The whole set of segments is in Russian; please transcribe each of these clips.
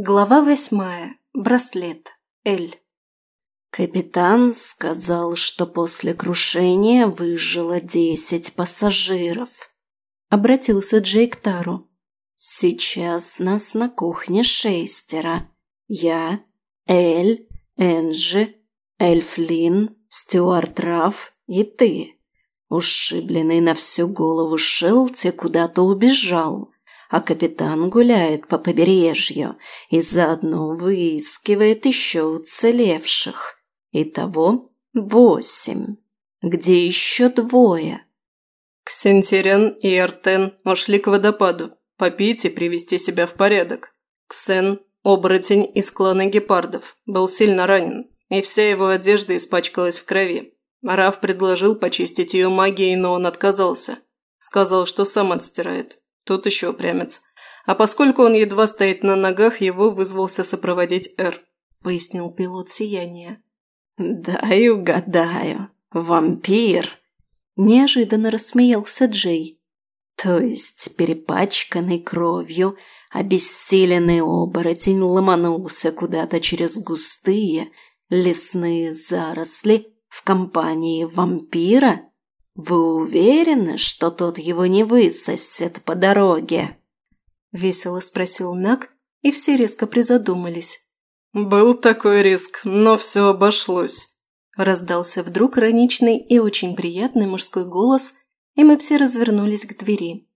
Глава восьмая. Браслет. Эль. Капитан сказал, что после крушения выжило десять пассажиров. Обратился Джейк Тару. Сейчас нас на кухне шестеро. Я, Эль, Энджи, Эльфлин, Стюарт Раф и ты. Ушибленный на всю голову Шелти куда-то убежал – а капитан гуляет по побережью и заодно выискивает еще уцелевших. Итого восемь. Где еще двое? Ксентерен и Артен ушли к водопаду. Попить и привести себя в порядок. Ксен, оборотень из клана гепардов, был сильно ранен, и вся его одежда испачкалась в крови. Раф предложил почистить ее магией, но Тот еще упрямец. А поскольку он едва стоит на ногах, его вызвался сопроводить Эр, пояснил пилот сияния. «Дай угадаю. Вампир!» Неожиданно рассмеялся Джей. «То есть перепачканный кровью, обессиленный оборотень ломанулся куда-то через густые лесные заросли в компании вампира?» «Вы уверены, что тот его не высосет по дороге?» Весело спросил Нак, и все резко призадумались. «Был такой риск, но все обошлось», – раздался вдруг раничный и очень приятный мужской голос, и мы все развернулись к двери.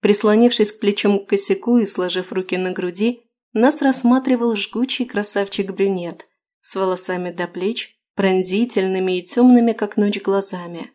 Прислонившись к плечом к косяку и сложив руки на груди, нас рассматривал жгучий красавчик-брюнет с волосами до плеч, пронзительными и темными, как ночь, глазами.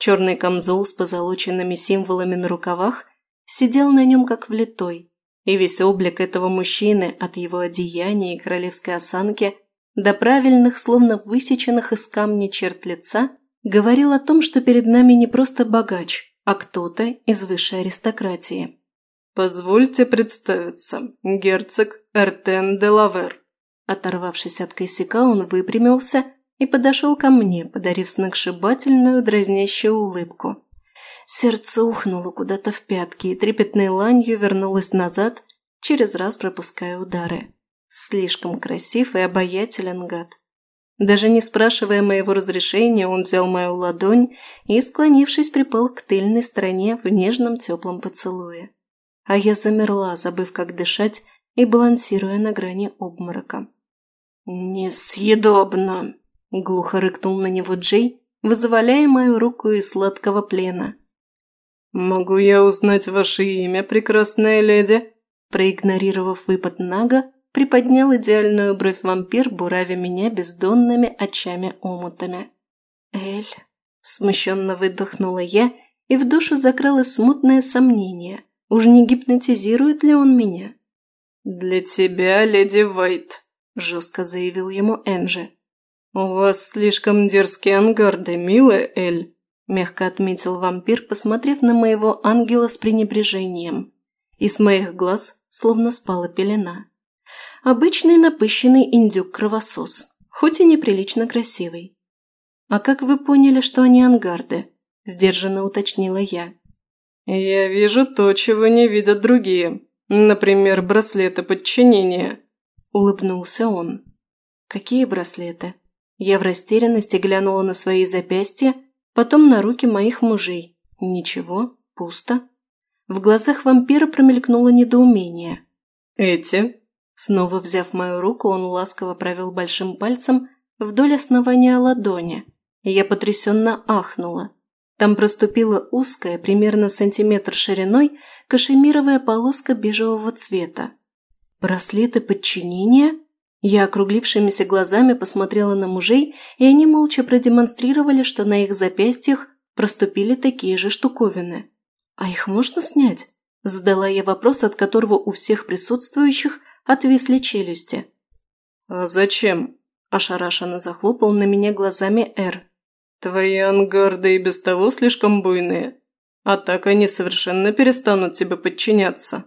Черный камзол с позолоченными символами на рукавах сидел на нем как влитой, и весь облик этого мужчины от его одеяния и королевской осанки до правильных, словно высеченных из камня черт лица, говорил о том, что перед нами не просто богач, а кто-то из высшей аристократии. «Позвольте представиться, герцог Эртен де Лавер». Оторвавшись от косяка, он выпрямился – и подошел ко мне, подарив сногсшибательную дразнящую улыбку. Сердце ухнуло куда-то в пятки, и трепетной ланью вернулось назад, через раз пропуская удары. Слишком красив и обаятелен гад. Даже не спрашивая моего разрешения, он взял мою ладонь и, склонившись, припал к тыльной стороне в нежном теплом поцелуе. А я замерла, забыв, как дышать и балансируя на грани обморока. «Несъедобно!» Глухо рыкнул на него Джей, вызволяя мою руку из сладкого плена. «Могу я узнать ваше имя, прекрасная леди?» Проигнорировав выпад Нага, приподнял идеальную бровь вампир, буравя меня бездонными очами-омутами. «Эль!» – смущенно выдохнула я, и в душу закралось смутное сомнение. Уж не гипнотизирует ли он меня? «Для тебя, леди Вайт», – жестко заявил ему Энджи. «У вас слишком дерзкие ангарды, милая Эль», – мягко отметил вампир, посмотрев на моего ангела с пренебрежением. И с моих глаз словно спала пелена. Обычный напыщенный индюк-кровосос, Я в растерянности глянула на свои запястья, потом на руки моих мужей. Ничего, пусто. В глазах вампира промелькнуло недоумение. «Эти?» Снова взяв мою руку, он ласково провел большим пальцем вдоль основания ладони. Я потрясенно ахнула. Там проступила узкая, примерно сантиметр шириной, кашемировая полоска бежевого цвета. «Браслеты подчинения?» Я округлившимися глазами посмотрела на мужей, и они молча продемонстрировали, что на их запястьях проступили такие же штуковины. «А их можно снять?» – задала я вопрос, от которого у всех присутствующих отвисли челюсти. «А зачем?» – ошарашенно захлопал на меня глазами Эр. «Твои ангарды и без того слишком буйные, а так они совершенно перестанут тебе подчиняться».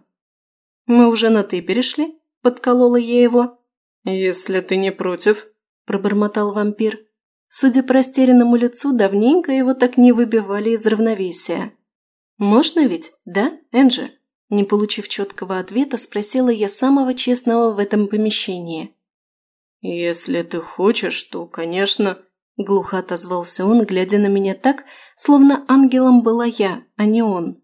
«Мы уже на «ты» перешли?» – подколола я его. «Если ты не против», – пробормотал вампир. Судя по растерянному лицу, давненько его так не выбивали из равновесия. «Можно ведь, да, Энджи?» Не получив четкого ответа, спросила я самого честного в этом помещении. «Если ты хочешь, то, конечно...» Глухо отозвался он, глядя на меня так, словно ангелом была я, а не он.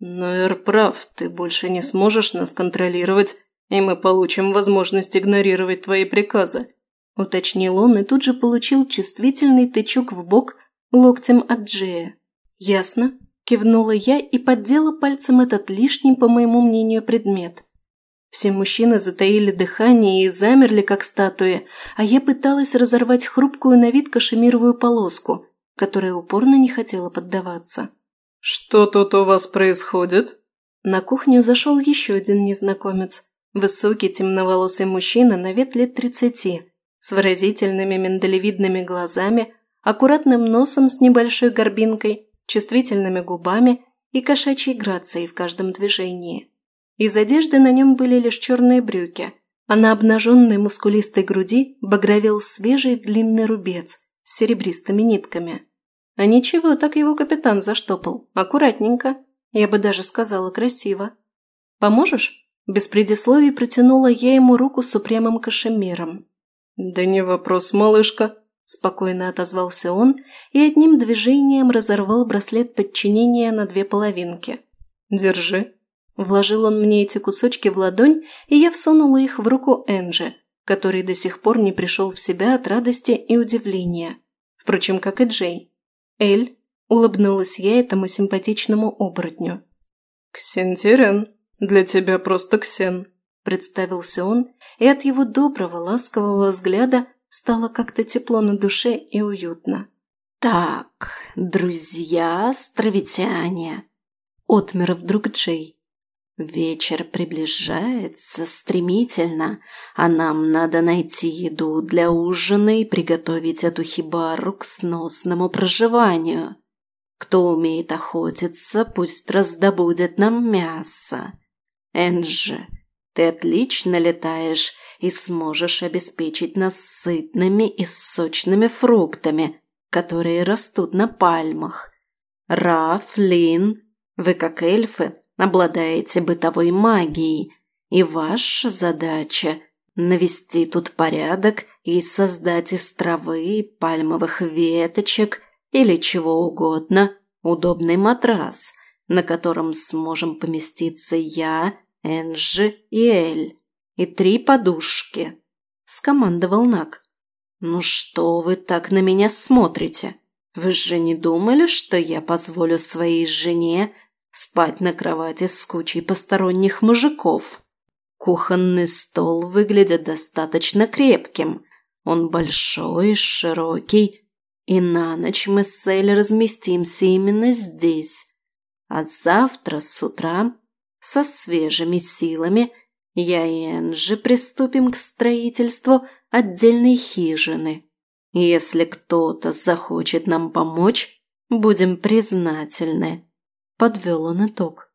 «Но Эр прав, ты больше не сможешь нас контролировать и мы получим возможность игнорировать твои приказы», – уточнил он и тут же получил чувствительный тычок в бок локтем от Джея. «Ясно», – кивнула я и поддела пальцем этот лишний, по моему мнению, предмет. Все мужчины затаили дыхание и замерли, как статуи, а я пыталась разорвать хрупкую на вид кашемировую полоску, которая упорно не хотела поддаваться. «Что тут у вас происходит?» На кухню зашел еще один незнакомец – Высокий темноволосый мужчина на вид лет тридцати, с выразительными миндалевидными глазами, аккуратным носом с небольшой горбинкой, чувствительными губами и кошачьей грацией в каждом движении. Из одежды на нем были лишь черные брюки, а на обнаженной мускулистой груди багровел свежий длинный рубец с серебристыми нитками. А ничего, так его капитан заштопал, аккуратненько, я бы даже сказала красиво. «Поможешь?» Без предисловий протянула я ему руку с упрямым кашемиром. «Да не вопрос, малышка», – спокойно отозвался он и одним движением разорвал браслет подчинения на две половинки. «Держи». Вложил он мне эти кусочки в ладонь, и я всунула их в руку Энджи, который до сих пор не пришел в себя от радости и удивления. Впрочем, как и Джей. «Эль», – улыбнулась я этому симпатичному оборотню. «Ксентерен», для тебя просто Ксен», – представился он, и от его доброго, ласкового взгляда стало как-то тепло на душе и уютно. «Так, друзья-островитяне!» – отмер вдруг Джей. «Вечер приближается стремительно, а нам надо найти еду для ужина и приготовить эту хибару к сносному проживанию. Кто умеет охотиться, пусть раздобудет нам мясо. Энджи, ты отлично летаешь и сможешь обеспечить нас сытными и сочными фруктами, которые растут на пальмах. Раф, Лин, вы, как эльфы, обладаете бытовой магией, и ваша задача – навести тут порядок и создать из травы, пальмовых веточек или чего угодно удобный матрас – на котором сможем поместиться я, Энджи и Эль, и три подушки», – скомандовал Нак. «Ну что вы так на меня смотрите? Вы же не думали, что я позволю своей жене спать на кровати с кучей посторонних мужиков. Кухонный стол выглядит достаточно крепким. Он большой, широкий, и на ночь мы с а завтра с утра со свежими силами я и Энджи приступим к строительству отдельной хижины. Если кто-то захочет нам помочь, будем признательны», – подвел он итог.